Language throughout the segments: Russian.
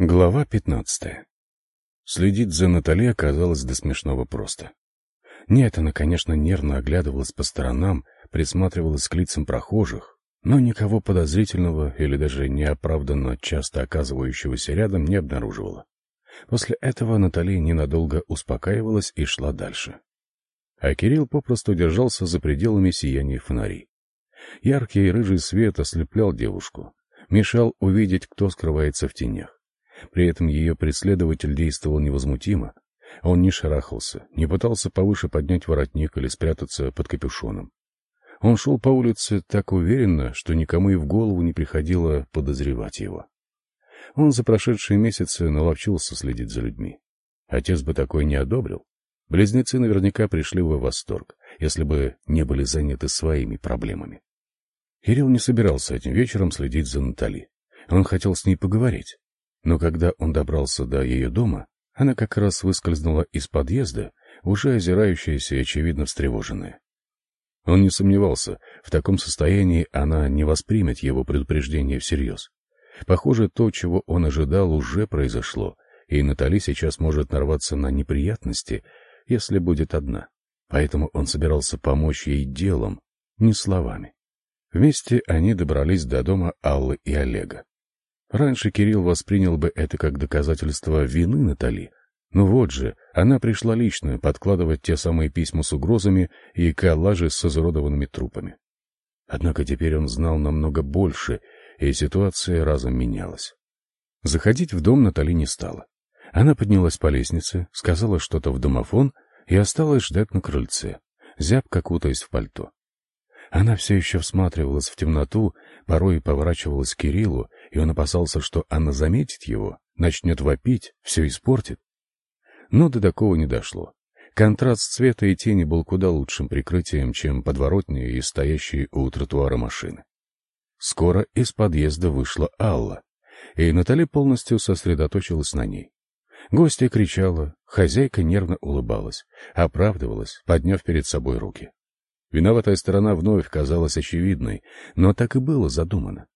Глава 15. Следить за Натали оказалось до смешного просто. Нет, она, конечно, нервно оглядывалась по сторонам, присматривалась к лицам прохожих, но никого подозрительного или даже неоправданно часто оказывающегося рядом не обнаруживала. После этого Натали ненадолго успокаивалась и шла дальше. А Кирилл попросту держался за пределами сияния фонарей. Яркий рыжий свет ослеплял девушку, мешал увидеть, кто скрывается в тенях. При этом ее преследователь действовал невозмутимо. Он не шарахался, не пытался повыше поднять воротник или спрятаться под капюшоном. Он шел по улице так уверенно, что никому и в голову не приходило подозревать его. Он за прошедшие месяцы наловчился следить за людьми. Отец бы такой не одобрил. Близнецы наверняка пришли бы в восторг, если бы не были заняты своими проблемами. Кирилл не собирался этим вечером следить за Натали. Он хотел с ней поговорить. Но когда он добрался до ее дома, она как раз выскользнула из подъезда, уже озирающаяся и, очевидно, встревоженная. Он не сомневался, в таком состоянии она не воспримет его предупреждение всерьез. Похоже, то, чего он ожидал, уже произошло, и Натали сейчас может нарваться на неприятности, если будет одна. Поэтому он собирался помочь ей делом, не словами. Вместе они добрались до дома Аллы и Олега. Раньше Кирилл воспринял бы это как доказательство вины Натали. Но вот же, она пришла лично подкладывать те самые письма с угрозами и коллажи с изуродованными трупами. Однако теперь он знал намного больше, и ситуация разом менялась. Заходить в дом Натали не стала. Она поднялась по лестнице, сказала что-то в домофон и осталась ждать на крыльце, зябко кутаясь в пальто. Она все еще всматривалась в темноту, порой поворачивалась к Кириллу, и он опасался, что она заметит его, начнет вопить, все испортит. Но до такого не дошло. Контраст цвета и тени был куда лучшим прикрытием, чем подворотни и стоящие у тротуара машины. Скоро из подъезда вышла Алла, и Натали полностью сосредоточилась на ней. Гостья кричала, хозяйка нервно улыбалась, оправдывалась, подняв перед собой руки. Виноватая сторона вновь казалась очевидной, но так и было задумано.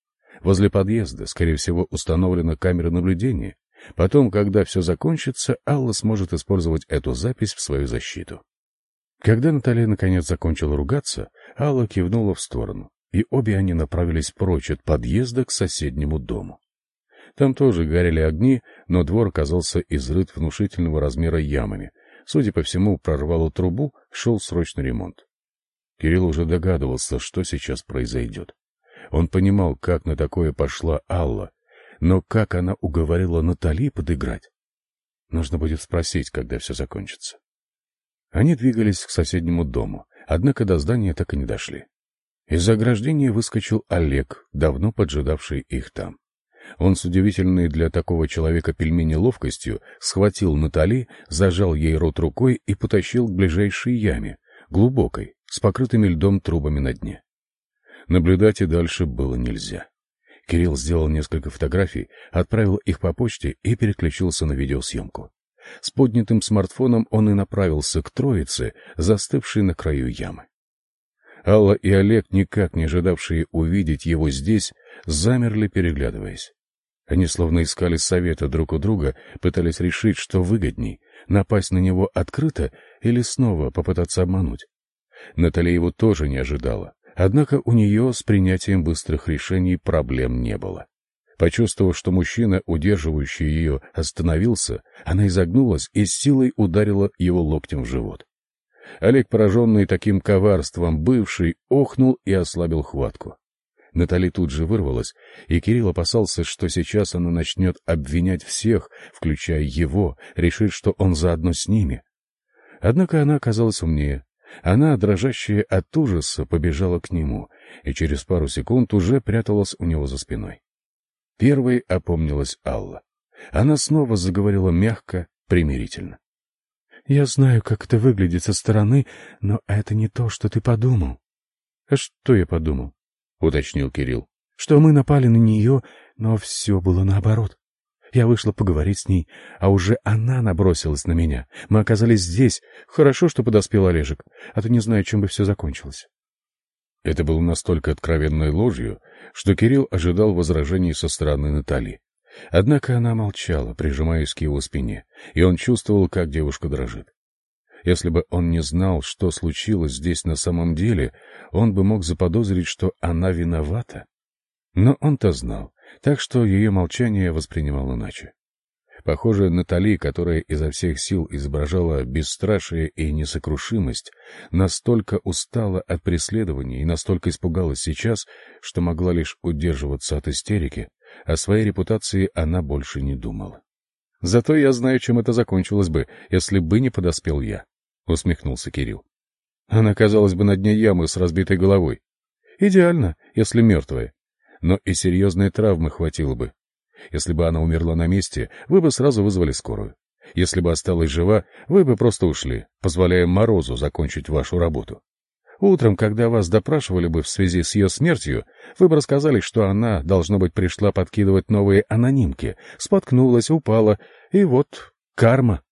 Возле подъезда, скорее всего, установлена камера наблюдения. Потом, когда все закончится, Алла сможет использовать эту запись в свою защиту. Когда Наталья наконец закончила ругаться, Алла кивнула в сторону, и обе они направились прочь от подъезда к соседнему дому. Там тоже горели огни, но двор оказался изрыт внушительного размера ямами. Судя по всему, прорвало трубу, шел срочный ремонт. Кирилл уже догадывался, что сейчас произойдет. Он понимал, как на такое пошла Алла, но как она уговорила Натали подыграть? Нужно будет спросить, когда все закончится. Они двигались к соседнему дому, однако до здания так и не дошли. Из ограждения выскочил Олег, давно поджидавший их там. Он с удивительной для такого человека пельмени ловкостью схватил Натали, зажал ей рот рукой и потащил к ближайшей яме, глубокой, с покрытыми льдом трубами на дне. Наблюдать и дальше было нельзя. Кирилл сделал несколько фотографий, отправил их по почте и переключился на видеосъемку. С поднятым смартфоном он и направился к троице, застывшей на краю ямы. Алла и Олег, никак не ожидавшие увидеть его здесь, замерли, переглядываясь. Они словно искали совета друг у друга, пытались решить, что выгодней — напасть на него открыто или снова попытаться обмануть. Наталья его тоже не ожидала. Однако у нее с принятием быстрых решений проблем не было. Почувствовав, что мужчина, удерживающий ее, остановился, она изогнулась и с силой ударила его локтем в живот. Олег, пораженный таким коварством, бывший, охнул и ослабил хватку. Натали тут же вырвалась, и Кирилл опасался, что сейчас она начнет обвинять всех, включая его, решит, что он заодно с ними. Однако она оказалась умнее, она, дрожащая от ужаса, побежала к нему и через пару секунд уже пряталась у него за спиной. Первой опомнилась Алла. Она снова заговорила мягко, примирительно. — Я знаю, как это выглядит со стороны, но это не то, что ты подумал. — А что я подумал? — уточнил Кирилл. — Что мы напали на нее, но все было наоборот. Я вышла поговорить с ней, а уже она набросилась на меня. Мы оказались здесь. Хорошо, что подоспел Олежек, а то не знаю, чем бы все закончилось. Это было настолько откровенной ложью, что Кирилл ожидал возражений со стороны Натали. Однако она молчала, прижимаясь к его спине, и он чувствовал, как девушка дрожит. Если бы он не знал, что случилось здесь на самом деле, он бы мог заподозрить, что она виновата. Но он-то знал, так что ее молчание воспринимал иначе. Похоже, Натали, которая изо всех сил изображала бесстрашие и несокрушимость, настолько устала от преследования и настолько испугалась сейчас, что могла лишь удерживаться от истерики, о своей репутации она больше не думала. «Зато я знаю, чем это закончилось бы, если бы не подоспел я», — усмехнулся Кирилл. «Она оказалась бы на дне ямы с разбитой головой. Идеально, если мертвая. Но и серьезной травмы хватило бы. Если бы она умерла на месте, вы бы сразу вызвали скорую. Если бы осталась жива, вы бы просто ушли, позволяя Морозу закончить вашу работу. Утром, когда вас допрашивали бы в связи с ее смертью, вы бы рассказали, что она, должно быть, пришла подкидывать новые анонимки, споткнулась, упала, и вот карма.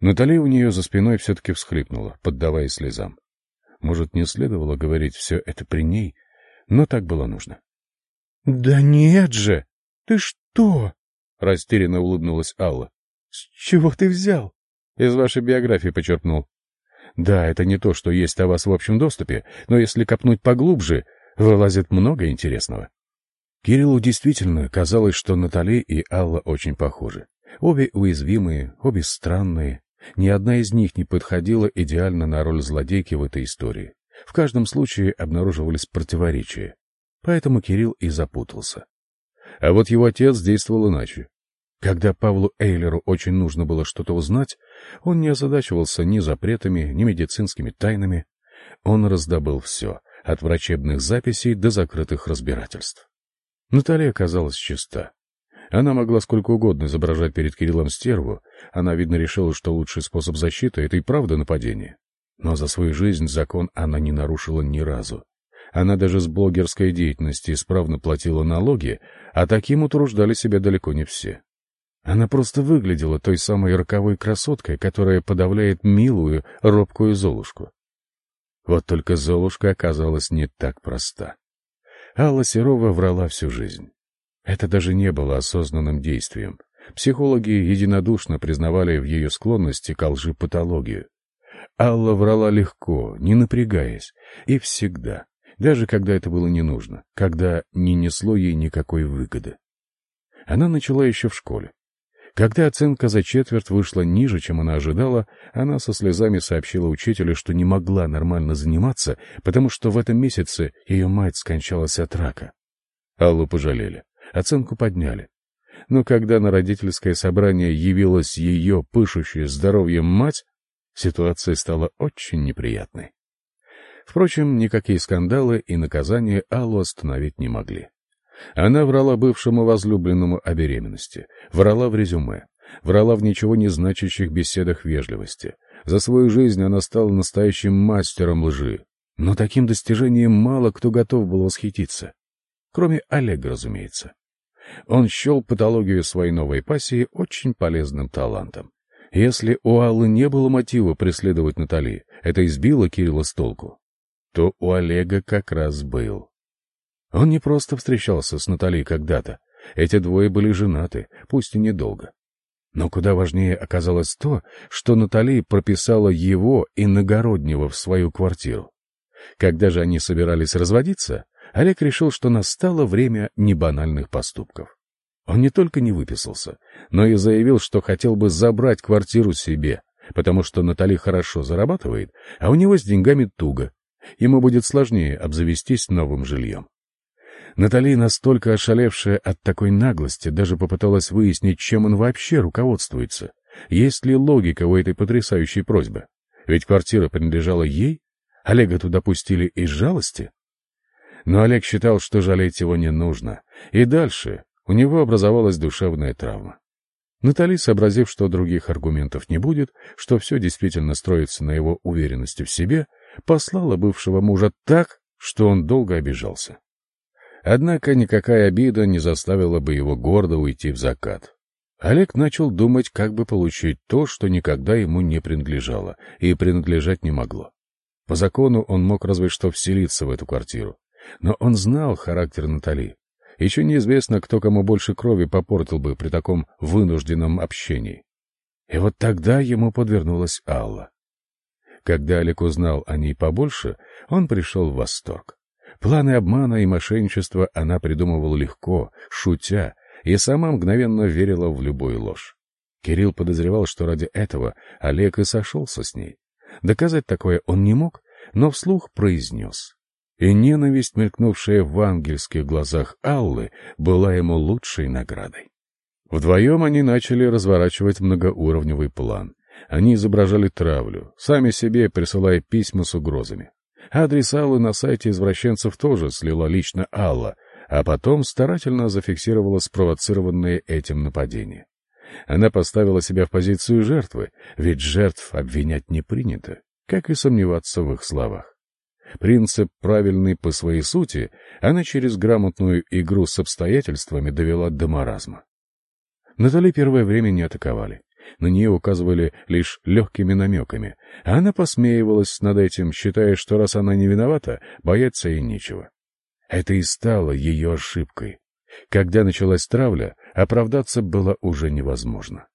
Натали у нее за спиной все-таки всхлипнула, поддаваясь слезам. Может, не следовало говорить все это при ней, но так было нужно. — Да нет же! Ты что? — растерянно улыбнулась Алла. — С чего ты взял? — Из вашей биографии почерпнул. Да, это не то, что есть о вас в общем доступе, но если копнуть поглубже, вылазит много интересного. Кириллу действительно казалось, что Натали и Алла очень похожи. Обе уязвимые, обе странные. Ни одна из них не подходила идеально на роль злодейки в этой истории. В каждом случае обнаруживались противоречия. Поэтому Кирилл и запутался. А вот его отец действовал иначе. Когда Павлу Эйлеру очень нужно было что-то узнать, он не озадачивался ни запретами, ни медицинскими тайнами. Он раздобыл все, от врачебных записей до закрытых разбирательств. Наталья оказалась чиста. Она могла сколько угодно изображать перед Кириллом стерву, она, видно, решила, что лучший способ защиты — это и правда нападение. Но за свою жизнь закон она не нарушила ни разу. Она даже с блогерской деятельности исправно платила налоги, а таким утруждали себя далеко не все. Она просто выглядела той самой роковой красоткой, которая подавляет милую, робкую Золушку. Вот только Золушка оказалась не так проста. Алла Серова врала всю жизнь. Это даже не было осознанным действием. Психологи единодушно признавали в ее склонности к лжи патологию. Алла врала легко, не напрягаясь, и всегда, даже когда это было не нужно, когда не несло ей никакой выгоды. Она начала еще в школе. Когда оценка за четверть вышла ниже, чем она ожидала, она со слезами сообщила учителю, что не могла нормально заниматься, потому что в этом месяце ее мать скончалась от рака. Аллу пожалели, оценку подняли. Но когда на родительское собрание явилась ее пышущая здоровьем мать, ситуация стала очень неприятной. Впрочем, никакие скандалы и наказания Аллу остановить не могли. Она врала бывшему возлюбленному о беременности, врала в резюме, врала в ничего не значащих беседах вежливости. За свою жизнь она стала настоящим мастером лжи. Но таким достижением мало кто готов был восхититься. Кроме Олега, разумеется. Он счел патологию своей новой пассии очень полезным талантом. Если у Аллы не было мотива преследовать Натали, это избило Кирилла с толку, то у Олега как раз был. Он не просто встречался с Натальей когда-то. Эти двое были женаты, пусть и недолго. Но куда важнее оказалось то, что Натали прописала его иногороднего в свою квартиру. Когда же они собирались разводиться, Олег решил, что настало время небанальных поступков. Он не только не выписался, но и заявил, что хотел бы забрать квартиру себе, потому что Натали хорошо зарабатывает, а у него с деньгами туго. Ему будет сложнее обзавестись новым жильем. Натали, настолько ошалевшая от такой наглости, даже попыталась выяснить, чем он вообще руководствуется. Есть ли логика у этой потрясающей просьбы? Ведь квартира принадлежала ей? Олега туда пустили из жалости? Но Олег считал, что жалеть его не нужно. И дальше у него образовалась душевная травма. Натали, сообразив, что других аргументов не будет, что все действительно строится на его уверенности в себе, послала бывшего мужа так, что он долго обижался. Однако никакая обида не заставила бы его гордо уйти в закат. Олег начал думать, как бы получить то, что никогда ему не принадлежало и принадлежать не могло. По закону он мог разве что вселиться в эту квартиру. Но он знал характер Натали. Еще неизвестно, кто кому больше крови попортил бы при таком вынужденном общении. И вот тогда ему подвернулась Алла. Когда Олег узнал о ней побольше, он пришел в восторг. Планы обмана и мошенничества она придумывала легко, шутя, и сама мгновенно верила в любую ложь. Кирилл подозревал, что ради этого Олег и сошелся с ней. Доказать такое он не мог, но вслух произнес. И ненависть, мелькнувшая в ангельских глазах Аллы, была ему лучшей наградой. Вдвоем они начали разворачивать многоуровневый план. Они изображали травлю, сами себе присылая письма с угрозами. Адрес Аллы на сайте извращенцев тоже слила лично Алла, а потом старательно зафиксировала спровоцированное этим нападение. Она поставила себя в позицию жертвы, ведь жертв обвинять не принято, как и сомневаться в их словах. Принцип, правильный по своей сути, она через грамотную игру с обстоятельствами довела до маразма. Натали первое время не атаковали. На нее указывали лишь легкими намеками, а она посмеивалась над этим, считая, что раз она не виновата, бояться ей нечего. Это и стало ее ошибкой. Когда началась травля, оправдаться было уже невозможно.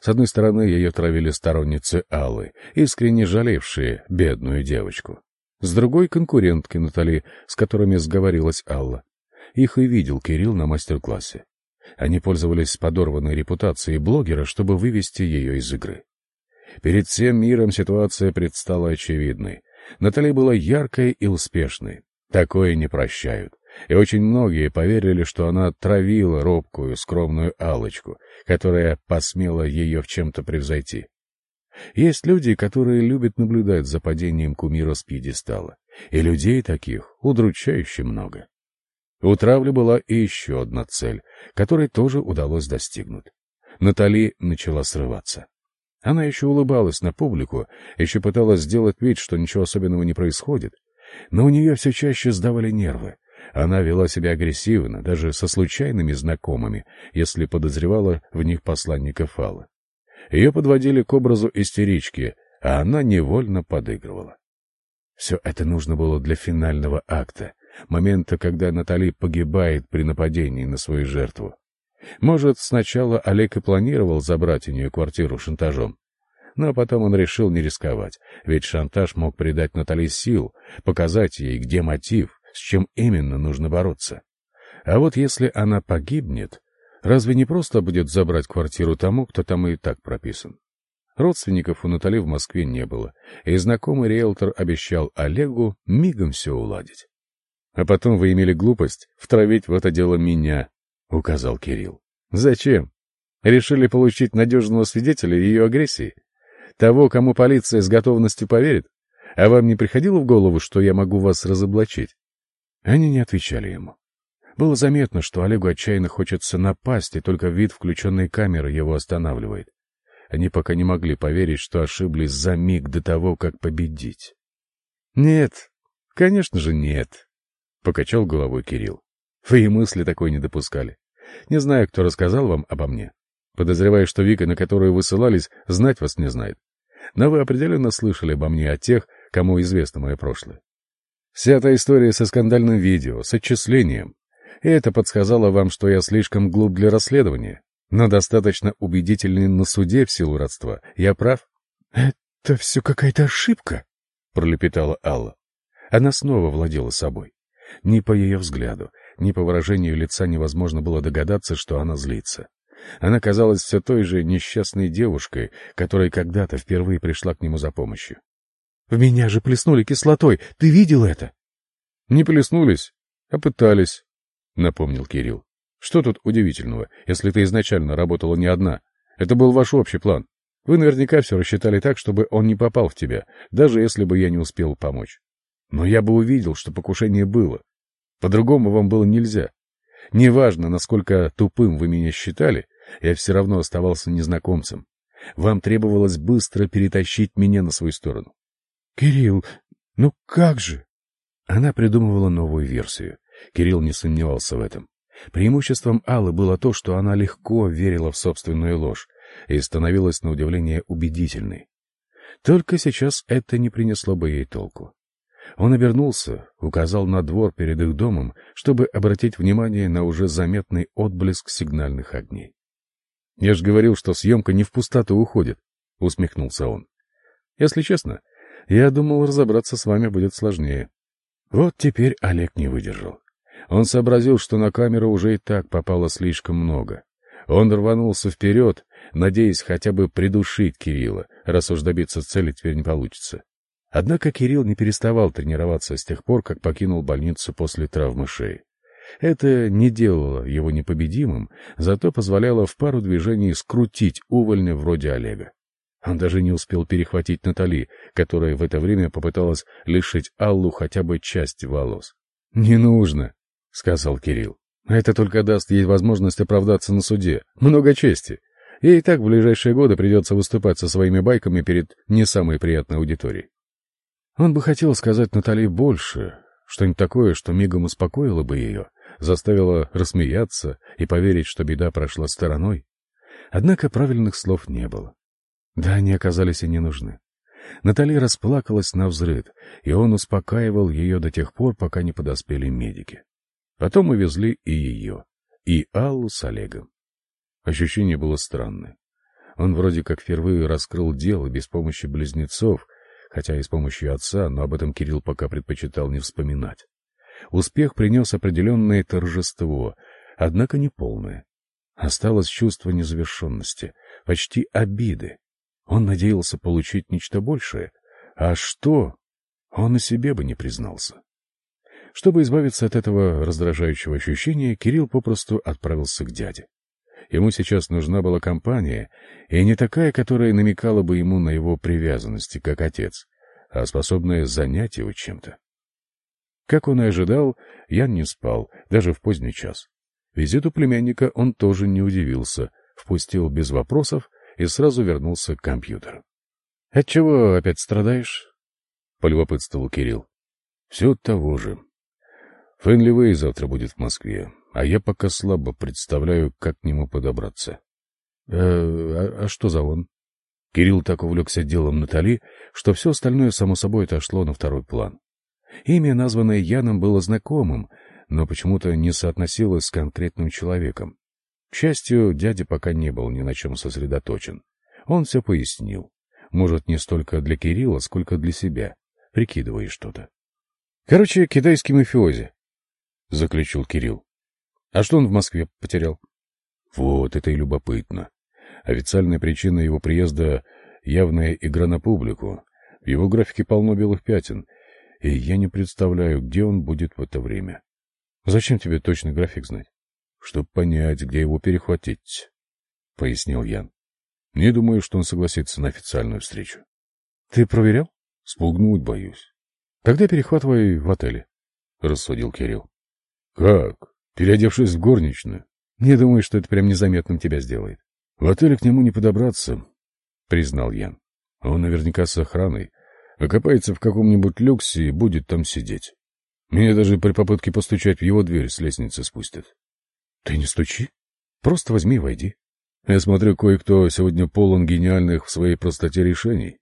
С одной стороны, ее травили сторонницы Аллы, искренне жалевшие бедную девочку. С другой — конкурентки Натали, с которыми сговорилась Алла. Их и видел Кирилл на мастер-классе. Они пользовались подорванной репутацией блогера, чтобы вывести ее из игры. Перед всем миром ситуация предстала очевидной. Натали была яркой и успешной. Такое не прощают и очень многие поверили, что она травила робкую, скромную алочку которая посмела ее в чем-то превзойти. Есть люди, которые любят наблюдать за падением кумира с пьедестала, и людей таких удручающе много. У травли была и еще одна цель, которой тоже удалось достигнуть. Натали начала срываться. Она еще улыбалась на публику, еще пыталась сделать вид, что ничего особенного не происходит, но у нее все чаще сдавали нервы, она вела себя агрессивно, даже со случайными знакомыми, если подозревала в них посланника Фала. Ее подводили к образу истерички, а она невольно подыгрывала. Все это нужно было для финального акта, момента, когда Натали погибает при нападении на свою жертву. Может, сначала Олег и планировал забрать у нее квартиру шантажом, но потом он решил не рисковать, ведь шантаж мог придать Натали сил, показать ей, где мотив, с чем именно нужно бороться. А вот если она погибнет, разве не просто будет забрать квартиру тому, кто там и так прописан? Родственников у Натали в Москве не было, и знакомый риэлтор обещал Олегу мигом все уладить. — А потом вы имели глупость втравить в это дело меня, — указал Кирилл. — Зачем? Решили получить надежного свидетеля ее агрессии? Того, кому полиция с готовностью поверит? А вам не приходило в голову, что я могу вас разоблачить? Они не отвечали ему. Было заметно, что Олегу отчаянно хочется напасть, и только вид включенной камеры его останавливает. Они пока не могли поверить, что ошиблись за миг до того, как победить. — Нет, конечно же нет, — покачал головой Кирилл. — Вы и мысли такой не допускали. Не знаю, кто рассказал вам обо мне. Подозреваю, что Вика, на которую вы ссылались, знать вас не знает. Но вы определенно слышали обо мне от тех, кому известно мое прошлое. Вся эта история со скандальным видео, с отчислением. И это подсказало вам, что я слишком глуп для расследования, но достаточно убедительный на суде в силу родства. Я прав? — Это все какая-то ошибка, — пролепетала Алла. Она снова владела собой. Ни по ее взгляду, ни по выражению лица невозможно было догадаться, что она злится. Она казалась все той же несчастной девушкой, которая когда-то впервые пришла к нему за помощью. В меня же плеснули кислотой. Ты видел это? — Не плеснулись, а пытались, — напомнил Кирилл. — Что тут удивительного, если ты изначально работала не одна? Это был ваш общий план. Вы наверняка все рассчитали так, чтобы он не попал в тебя, даже если бы я не успел помочь. Но я бы увидел, что покушение было. По-другому вам было нельзя. Неважно, насколько тупым вы меня считали, я все равно оставался незнакомцем. Вам требовалось быстро перетащить меня на свою сторону. «Кирилл, ну как же?» Она придумывала новую версию. Кирилл не сомневался в этом. Преимуществом Аллы было то, что она легко верила в собственную ложь и становилась на удивление убедительной. Только сейчас это не принесло бы ей толку. Он обернулся, указал на двор перед их домом, чтобы обратить внимание на уже заметный отблеск сигнальных огней. — Я же говорил, что съемка не в пустоту уходит, — усмехнулся он. — Если честно, я думал, разобраться с вами будет сложнее. Вот теперь Олег не выдержал. Он сообразил, что на камеру уже и так попало слишком много. Он рванулся вперед, надеясь хотя бы придушить Кирилла, раз уж добиться цели теперь не получится. Однако Кирилл не переставал тренироваться с тех пор, как покинул больницу после травмы шеи. Это не делало его непобедимым, зато позволяло в пару движений скрутить увольня вроде Олега. Он даже не успел перехватить Натали, которая в это время попыталась лишить Аллу хотя бы части волос. — Не нужно, — сказал Кирилл. — Это только даст ей возможность оправдаться на суде. Много чести. Ей и так в ближайшие годы придется выступать со своими байками перед не самой приятной аудиторией. Он бы хотел сказать Натали больше, что-нибудь такое, что мигом успокоило бы ее, заставило рассмеяться и поверить, что беда прошла стороной. Однако правильных слов не было. Да, они оказались и не нужны. Натали расплакалась на взрыд, и он успокаивал ее до тех пор, пока не подоспели медики. Потом увезли и ее, и Аллу с Олегом. Ощущение было странное. Он вроде как впервые раскрыл дело без помощи близнецов, хотя и с помощью отца, но об этом Кирилл пока предпочитал не вспоминать. Успех принес определенное торжество, однако не полное. Осталось чувство незавершенности, почти обиды. Он надеялся получить нечто большее, а что, он и себе бы не признался. Чтобы избавиться от этого раздражающего ощущения, Кирилл попросту отправился к дяде. Ему сейчас нужна была компания, и не такая, которая намекала бы ему на его привязанности, как отец, а способная занять его чем-то. Как он и ожидал, Ян не спал, даже в поздний час. Визиту племянника он тоже не удивился, впустил без вопросов и сразу вернулся к компьютеру. — Отчего опять страдаешь? — полюбопытствовал Кирилл. — Все того же. Фэнли Вэй завтра будет в Москве а я пока слабо представляю, как к нему подобраться. Э, а, а что за он? Кирилл так увлекся делом Натали, что все остальное, само собой, отошло на второй план. Имя, названное Яном, было знакомым, но почему-то не соотносилось с конкретным человеком. К счастью, дядя пока не был ни на чем сосредоточен. Он все пояснил. Может, не столько для Кирилла, сколько для себя, прикидывая что-то. — Короче, китайский мафиози, — заключил Кирилл. А что он в Москве потерял? Вот это и любопытно. Официальная причина его приезда — явная игра на публику. В его графике полно белых пятен, и я не представляю, где он будет в это время. Зачем тебе точный график знать? Чтоб понять, где его перехватить, — пояснил Ян. Не думаю, что он согласится на официальную встречу. — Ты проверял? — Спугнуть боюсь. — Тогда перехватывай в отеле, — рассудил Кирилл. — Как? Переодевшись в горничную. Не думаю, что это прям незаметным тебя сделает. В отеле к нему не подобраться, — признал Ян. Он наверняка с охраной, окопается в каком-нибудь люксе и будет там сидеть. Меня даже при попытке постучать в его дверь с лестницы спустят. — Ты не стучи. Просто возьми и войди. Я смотрю, кое-кто сегодня полон гениальных в своей простоте решений.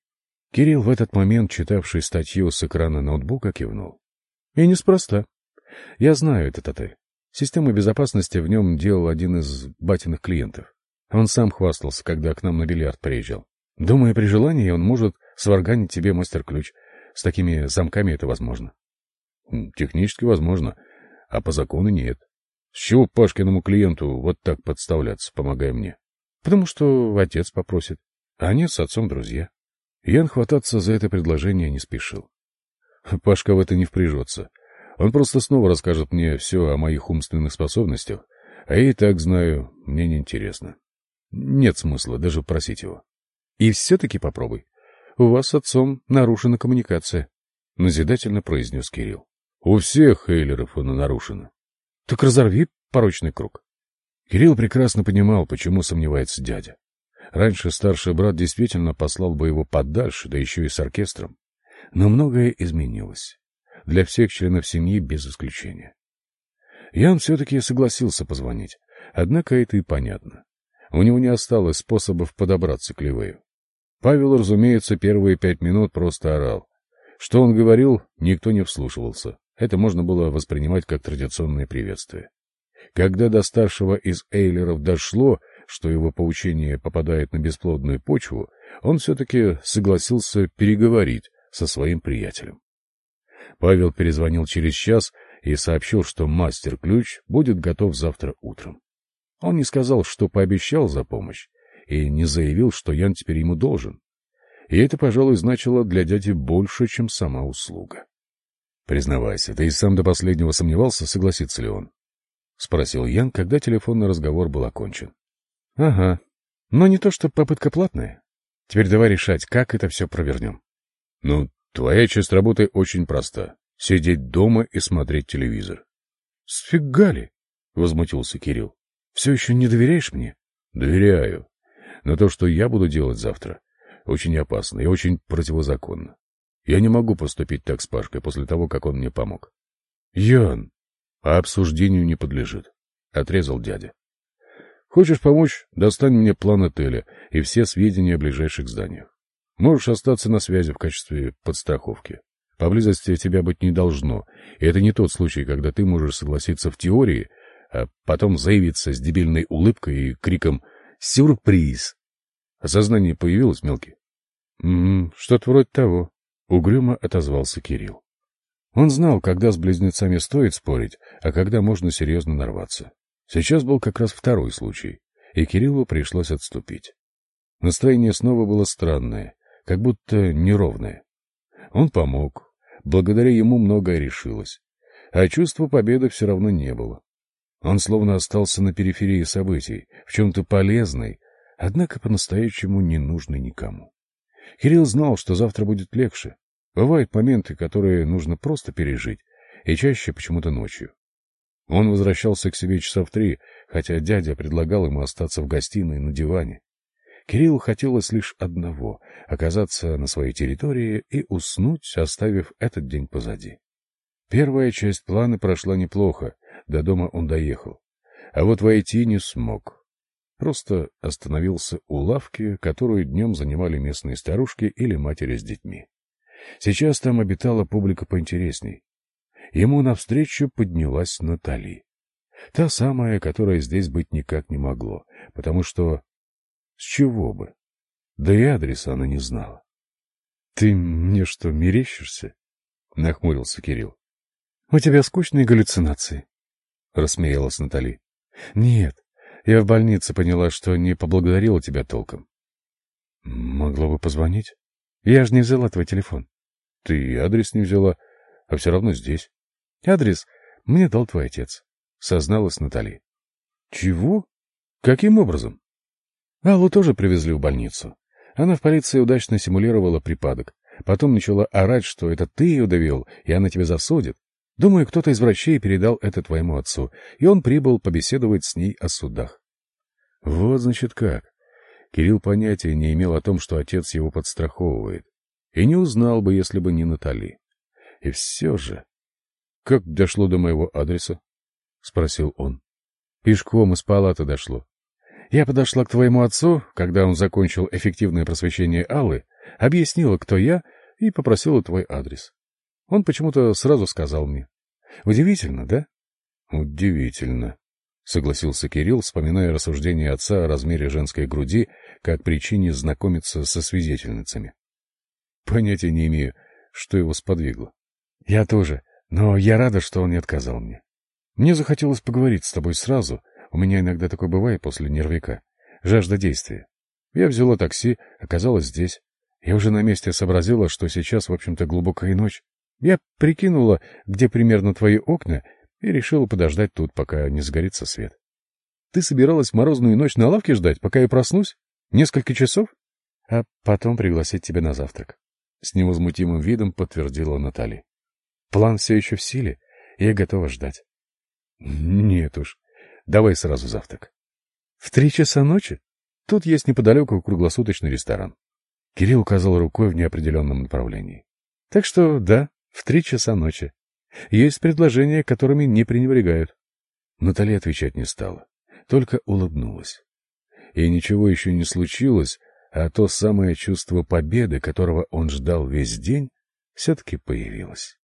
Кирилл, в этот момент читавший статью с экрана ноутбука, кивнул. — И неспроста. Я знаю этот отель. Систему безопасности в нем делал один из батиных клиентов. Он сам хвастался, когда к нам на бильярд приезжал. Думаю, при желании он может сварганить тебе мастер-ключ. С такими замками это возможно. Технически возможно, а по закону нет. С чего Пашкиному клиенту вот так подставляться, помогая мне? Потому что отец попросит, а они с отцом друзья. Ян хвататься за это предложение не спешил. Пашка в это не впряжется. Он просто снова расскажет мне все о моих умственных способностях, а я и так знаю, мне неинтересно. Нет смысла даже просить его. И все-таки попробуй. У вас с отцом нарушена коммуникация, — назидательно произнес Кирилл. У всех Хейлеров она нарушена. Так разорви порочный круг. Кирилл прекрасно понимал, почему сомневается дядя. Раньше старший брат действительно послал бы его подальше, да еще и с оркестром. Но многое изменилось для всех членов семьи без исключения. Ян все-таки согласился позвонить, однако это и понятно. У него не осталось способов подобраться к Ливею. Павел, разумеется, первые пять минут просто орал. Что он говорил, никто не вслушивался. Это можно было воспринимать как традиционное приветствие. Когда до старшего из Эйлеров дошло, что его поучение попадает на бесплодную почву, он все-таки согласился переговорить со своим приятелем. Павел перезвонил через час и сообщил, что мастер-ключ будет готов завтра утром. Он не сказал, что пообещал за помощь, и не заявил, что Ян теперь ему должен. И это, пожалуй, значило для дяди больше, чем сама услуга. — Признавайся, ты и сам до последнего сомневался, согласится ли он? — спросил Ян, когда телефонный разговор был окончен. — Ага. Но не то, что попытка платная. Теперь давай решать, как это все провернем. — Ну, твоя часть работы очень проста. Сидеть дома и смотреть телевизор. — Сфига ли? — возмутился Кирилл. — Все еще не доверяешь мне? — Доверяю. Но то, что я буду делать завтра, очень опасно и очень противозаконно. Я не могу поступить так с Пашкой после того, как он мне помог. — Ян, а обсуждению не подлежит, — отрезал дядя. — Хочешь помочь? Достань мне план отеля и все сведения о ближайших зданиях. Можешь остаться на связи в качестве подстраховки. Поблизости тебя быть не должно, и это не тот случай, когда ты можешь согласиться в теории, а потом заявиться с дебильной улыбкой и криком «Сюрприз!». Осознание появилось, мелкий? — Что-то вроде того, — угрюмо отозвался Кирилл. Он знал, когда с близнецами стоит спорить, а когда можно серьезно нарваться. Сейчас был как раз второй случай, и Кириллу пришлось отступить. Настроение снова было странное, как будто неровное. Он помог, благодаря ему многое решилось, а чувства победы все равно не было. Он словно остался на периферии событий, в чем-то полезный, однако по-настоящему не нужный никому. Кирилл знал, что завтра будет легче, Бывают моменты, которые нужно просто пережить, и чаще почему-то ночью. Он возвращался к себе часа в три, хотя дядя предлагал ему остаться в гостиной на диване. Кириллу хотелось лишь одного — оказаться на своей территории и уснуть, оставив этот день позади. Первая часть плана прошла неплохо, до дома он доехал. А вот войти не смог. Просто остановился у лавки, которую днем занимали местные старушки или матери с детьми. Сейчас там обитала публика поинтересней. Ему навстречу поднялась Натали. Та самая, которая здесь быть никак не могло, потому что... С чего бы? Да и адреса она не знала. — Ты мне что, мерещишься? — нахмурился Кирилл. — У тебя скучные галлюцинации, — рассмеялась Натали. — Нет, я в больнице поняла, что не поблагодарила тебя толком. — Могла бы позвонить? Я же не взяла твой телефон. Ты адрес не взяла, а все равно здесь. Адрес мне дал твой отец, созналась Натали. Чего? Каким образом? Аллу тоже привезли в больницу. Она в полиции удачно симулировала припадок. Потом начала орать, что это ты ее довел, и она тебя засудит. Думаю, кто-то из врачей передал это твоему отцу, и он прибыл побеседовать с ней о судах. Вот, значит, как. Кирилл понятия не имел о том, что отец его подстраховывает. И не узнал бы, если бы не Натали. И все же... — Как дошло до моего адреса? — спросил он. — Пешком из палаты дошло. Я подошла к твоему отцу, когда он закончил эффективное просвещение Аллы, объяснила, кто я, и попросила твой адрес. Он почему-то сразу сказал мне. Удивительно, да? — Удивительно, — согласился Кирилл, вспоминая рассуждения отца о размере женской груди как причине знакомиться со свидетельницами. Понятия не имею, что его сподвигло. Я тоже, но я рада, что он не отказал мне. Мне захотелось поговорить с тобой сразу. У меня иногда такое бывает после нервика. Жажда действия. Я взяла такси, оказалась здесь. Я уже на месте сообразила, что сейчас, в общем-то, глубокая ночь. Я прикинула, где примерно твои окна, и решила подождать тут, пока не сгорится свет. Ты собиралась морозную ночь на лавке ждать, пока я проснусь? Несколько часов? А потом пригласить тебя на завтрак. С невозмутимым видом подтвердила Натали. План все еще в силе, и я готова ждать. Нет уж, давай сразу завтрак. В три часа ночи? Тут есть неподалеку круглосуточный ресторан. Кирилл указал рукой в неопределенном направлении. Так что, да, в три часа ночи. Есть предложения, которыми не пренебрегают. Наталья отвечать не стала, только улыбнулась. И ничего еще не случилось, а то самое чувство победы, которого он ждал весь день, все-таки появилась.